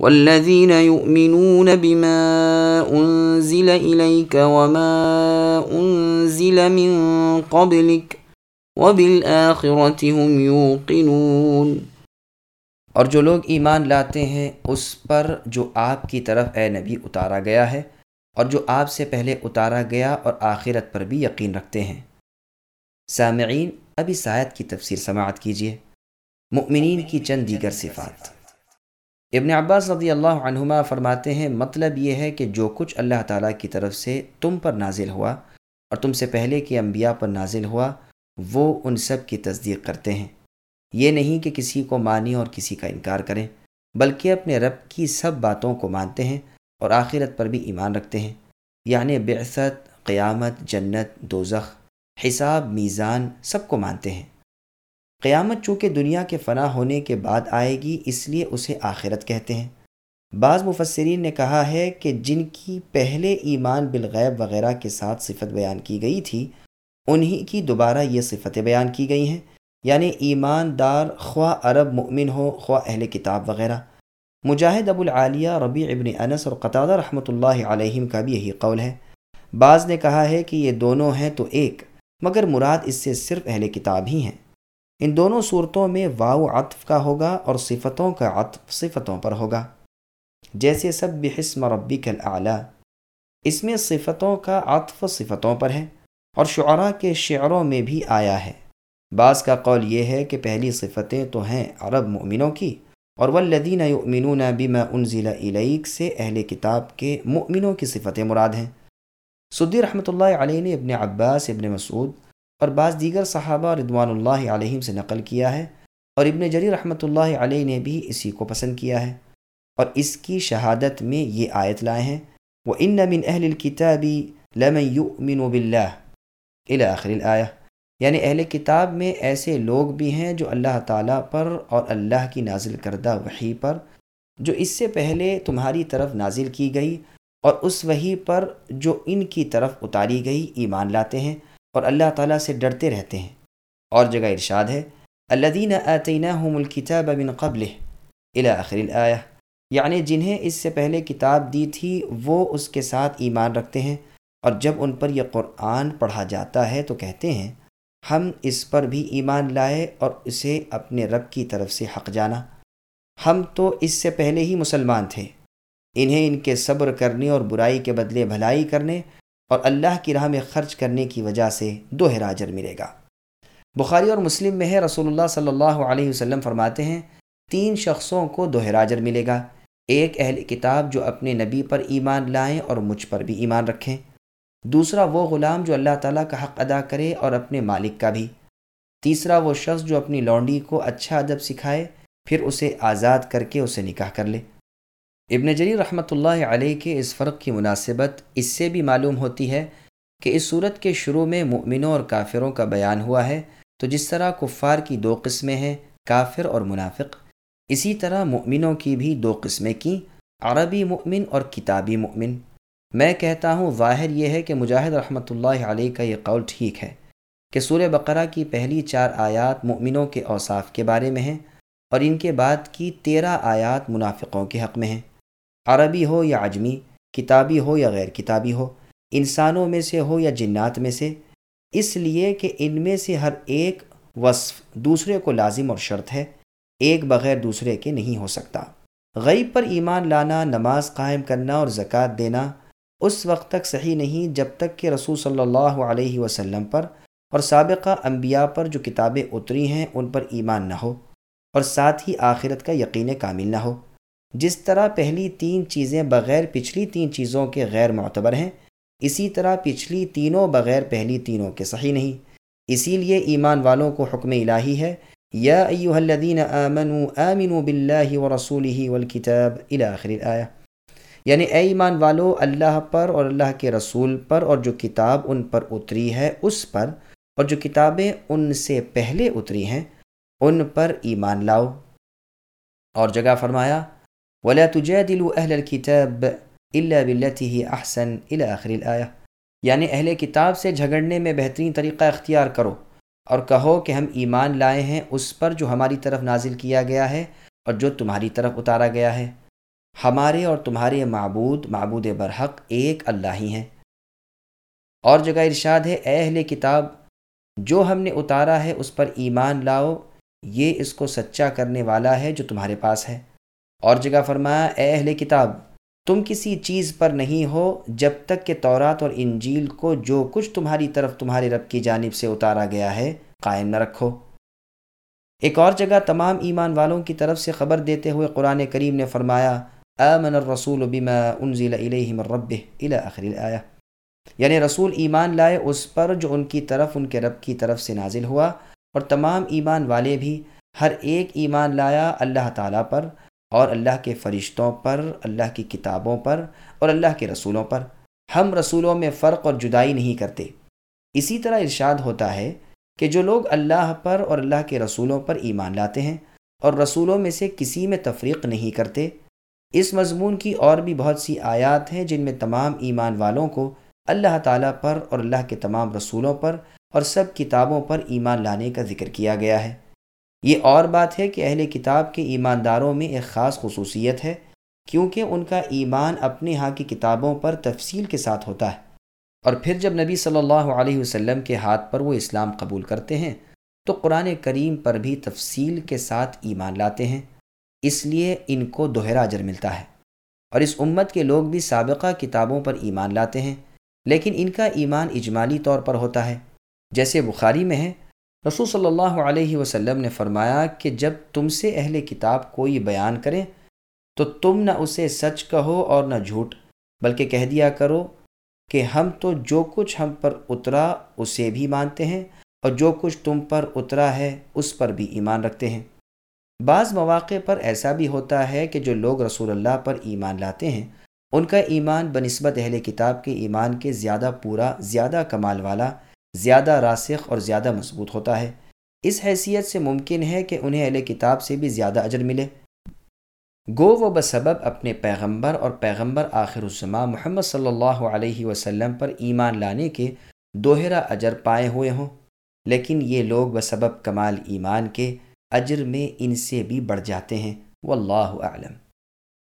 والذين يؤمنون بما أنزل إليك وما أنزل من قبلك وبالآخرة هم يوقنون اور جو لوگ ایمان لاتے ہیں، اس پر جو آپ کی طرف اے نبی اتارا گیا ہے، اور جو آپ سے پہلے اتارا گیا اور آخرت پر بھی یقین رکھتے ہیں۔ سامعین، ابھی سایت کی تفسیر سماعت کیجیے مؤمنین کی چند دیگر صفات۔ ابن عباس رضی اللہ عنہما فرماتے ہیں مطلب یہ ہے کہ جو کچھ اللہ تعالیٰ کی طرف سے تم پر نازل ہوا اور تم سے پہلے کے انبیاء پر نازل ہوا، وہ ان سب کی تصدیق کرتے ہیں۔ یہ نہیں کہ کسی کو مانی اور کسی کا انکار کریں، بلکہ اپنے رب کی سب باتوں کو مانتے ہیں اور آخرت پر بھی ایمان رکھتے ہیں۔ یعنی بعثت، قیامت، جنت، دوزخ، حساب، میزان سب کو مانتے ہیں۔ قیامت چونکہ دنیا کے فنا ہونے کے بعد آئے گی، اس لیے اسے آخرت کہتے ہیں۔ بعض مفسرین نے کہا ہے کہ جن کی پہلے ایمان بالغیب وغیرہ کے ساتھ صفت بیان کی گئی تھی، انہی کی دوبارہ یہ صفتیں بیان کی گئی ہیں۔ یعنی ایماندار، خواہ عرب مؤمن ہو، خواہ اہل کتاب وغیرہ۔ مجاہد ابو العالیہ، ربیع ابن انس اور قطع رحمۃ اللہ علیہم کا بھی یہی قول ہے۔ بعض نے کہا ہے کہ یہ دونوں ہیں تو ایک، مگر مراد اس سے صرف اہل کتاب ہی ہیں۔ ان دونوں صورتوں میں واو عطف کا ہوگا اور صفتوں کا عطف صفتوں پر ہوگا۔ جیسے سب بحسم ربی کل اس میں صفتوں کا عطف صفتوں پر ہے اور شعراء کے شعروں میں بھی آیا ہے۔ بعض کا قول یہ ہے کہ پہلی صفتیں تو ہیں عرب مؤمنوں کی اور والذین یؤمنون بما انزل الیک سے اہل کتاب کے مؤمنوں کی صفتیں مراد ہیں۔ سدی رحمۃ اللہ علیہ نے ابن عباس، ابن مسعود اور بعض دیگر صحابہ رضوان اللہ علیہم سے نقل کیا ہے اور ابن جری رحمۃ اللہ علیہ نے بھی اسی کو پسند کیا ہے۔ اور اس کی شہادت میں یہ آیت لائے ہیں وہ ان من اہل الکتابی لمن یؤمن باللہ الى آخر الآیہ یعنی اہل کتاب میں ایسے لوگ بھی ہیں جو اللہ تعالیٰ پر اور اللہ کی نازل کردہ وحی پر، جو اس سے پہلے تمہاری طرف نازل کی گئی اور اس وحی پر جو ان کی طرف اتاری گئی ایمان لاتے ہیں۔ اور اللہ تعالیٰ سے ڈرتے رہتے ہیں۔ اور جگہ ارشاد ہے اللہ دین الکتاب من قبل الى آخر الآیہ یعنی جنہیں اس سے پہلے کتاب دی تھی، وہ اس کے ساتھ ایمان رکھتے ہیں۔ اور جب ان پر یہ قرآن پڑھا جاتا ہے تو کہتے ہیں، ہم اس پر بھی ایمان لائے اور اسے اپنے رب کی طرف سے حق جانا۔ ہم تو اس سے پہلے ہی مسلمان تھے۔ انہیں ان کے صبر کرنے اور برائی کے بدلے بھلائی کرنے اور اللہ کی راہ میں خرچ کرنے کی وجہ سے دوہرا اجر ملے گا۔ بخاری اور مسلم میں ہے، رسول اللہ صلی اللہ علیہ وسلم فرماتے ہیں، تین شخصوں کو دوہرا اجر ملے گا۔ ایک اہل کتاب جو اپنے نبی پر ایمان لائیں اور مجھ پر بھی ایمان رکھیں۔ دوسرا وہ غلام جو اللہ تعالیٰ کا حق ادا کرے اور اپنے مالک کا بھی۔ تیسرا وہ شخص جو اپنی لونڈی کو اچھا ادب سکھائے، پھر اسے آزاد کر کے اسے نکاح کر لے۔ ابن جری رحمۃ اللہ علیہ کے اس فرق کی مناسبت اس سے بھی معلوم ہوتی ہے کہ اس صورت کے شروع میں مؤمنوں اور کافروں کا بیان ہوا ہے۔ تو جس طرح کفار کی دو قسمیں ہیں، کافر اور منافق، اسی طرح مؤمنوں کی بھی دو قسمیں کی عربی مؤمن اور کتابی مؤمن۔ میں کہتا ہوں، ظاہر یہ ہے کہ مجاہد رحمۃ اللہ علیہ کا یہ قول ٹھیک ہے کہ سورہ بقرہ کی پہلی چار آیات مؤمنوں کے اوصاف کے بارے میں ہیں اور ان کے بعد کی تیرہ آیات منافقوں کے حق میں ہیں۔ عربی ہو یا عجمی، کتابی ہو یا غیر کتابی ہو، انسانوں میں سے ہو یا جنات میں سے، اس لیے کہ ان میں سے ہر ایک وصف دوسرے کو لازم اور شرط ہے، ایک بغیر دوسرے کے نہیں ہو سکتا۔ غیب پر ایمان لانا، نماز قائم کرنا اور زکوٰۃ دینا اس وقت تک صحیح نہیں جب تک کہ رسول صلی اللہ علیہ وسلم پر اور سابقہ انبیاء پر جو کتابیں اتری ہیں، ان پر ایمان نہ ہو اور ساتھ ہی آخرت کا یقین کامل نہ ہو۔ جس طرح پہلی تین چیزیں بغیر پچھلی تین چیزوں کے غیر معتبر ہیں، اسی طرح پچھلی تینوں بغیر پہلی تینوں کے صحیح نہیں۔ اسی لیے ایمان والوں کو حکم الہی ہے، یا ایوہ الذین آمنوا آمنوا باللہ ورسولہ والکتاب الى آخر الآیہ۔ یعنی اے ایمان والو، اللہ پر اور اللہ کے رسول پر اور جو کتاب ان پر اتری ہے، اس پر اور جو کتابیں ان سے پہلے اتری ہیں، ان پر ایمان لاؤ۔ اور جگہ فرمایا ولا تجادلوا اہل الكتاب الا بالتي هي احسن الى اخر الايه یعنی اہل کتاب سے جھگڑنے میں بہترین طریقہ اختیار کرو اور کہو کہ ہم ایمان لائے ہیں، اس پر جو ہماری طرف نازل کیا گیا ہے اور جو تمہاری طرف اتارا گیا ہے۔ ہمارے اور تمہارے معبود معبود برحق ایک اللہ ہی ہیں۔ اور جگہ ارشاد ہے، اے اہل کتاب، جو ہم نے اتارا ہے، اس پر ایمان لاؤ، یہ اس کو سچا کرنے والا ہے جو تمہارے پاس ہے۔ اور جگہ فرمایا اے اہل کتاب، تم کسی چیز پر نہیں ہو جب تک کہ تورات اور انجیل کو جو کچھ تمہاری طرف تمہارے رب کی جانب سے اتارا گیا ہے، قائم نہ رکھو۔ ایک اور جگہ تمام ایمان والوں کی طرف سے خبر دیتے ہوئے قرآن کریم نے فرمایا، آمن الرسول بما انزل الیہ من ربہ الى آخر الآیہ۔ یعنی رسول ایمان لائے اس پر جو ان کی طرف، ان کے رب کی طرف سے نازل ہوا، اور تمام ایمان والے بھی ہر ایک ایمان لایا اللہ تعالیٰ پر۔ اور اللہ کے فرشتوں پر، اللہ کی کتابوں پر اور اللہ کے رسولوں پر۔ ہم رسولوں میں فرق اور جدائی نہیں کرتے۔ اسی طرح ارشاد ہوتا ہے کہ جو لوگ اللہ پر اور اللہ کے رسولوں پر ایمان لاتے ہیں اور رسولوں میں سے کسی میں تفریق نہیں کرتے، اس مضمون کی اور بھی بہت سی آیات ہیں جن میں تمام ایمان والوں کو اللہ تعالیٰ پر اور اللہ کے تمام رسولوں پر اور سب کتابوں پر ایمان لانے کا ذکر کیا گیا ہے۔ یہ اور بات ہے کہ اہل کتاب کے ایمانداروں میں ایک خاص خصوصیت ہے، کیونکہ ان کا ایمان اپنے ہاں کی کتابوں پر تفصیل کے ساتھ ہوتا ہے۔ اور پھر جب نبی صلی اللہ علیہ وسلم کے ہاتھ پر وہ اسلام قبول کرتے ہیں، تو قرآن کریم پر بھی تفصیل کے ساتھ ایمان لاتے ہیں۔ اس لیے ان کو دوہرا اجر ملتا ہے۔ اور اس امت کے لوگ بھی سابقہ کتابوں پر ایمان لاتے ہیں، لیکن ان کا ایمان اجمالی طور پر ہوتا ہے۔ جیسے بخاری میں ہے رسول صلی اللہ علیہ وسلم نے فرمایا کہ جب تم سے اہل کتاب کوئی بیان کریں تو تم نہ اسے سچ کہو اور نہ جھوٹ، بلکہ کہہ دیا کرو کہ ہم تو جو کچھ ہم پر اترا اسے بھی مانتے ہیں، اور جو کچھ تم پر اترا ہے اس پر بھی ایمان رکھتے ہیں۔ بعض مواقع پر ایسا بھی ہوتا ہے کہ جو لوگ رسول اللہ پر ایمان لاتے ہیں، ان کا ایمان بنسبت اہل کتاب کے ایمان کے زیادہ پورا، زیادہ کمال والا زیادہ راسخ اور زیادہ مضبوط ہوتا ہے۔ اس حیثیت سے ممکن ہے کہ انہیں اہل کتاب سے بھی زیادہ اجر ملے۔ گو و بسبب اپنے پیغمبر اور پیغمبر آخر الزما محمد صلی اللہ علیہ وسلم پر ایمان لانے کے دوہرا اجر پائے ہوئے ہوں۔ لیکن یہ لوگ بسبب کمال ایمان کے اجر میں ان سے بھی بڑھ جاتے ہیں۔ واللہ اعلم۔